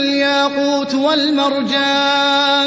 الياقوت والمرجان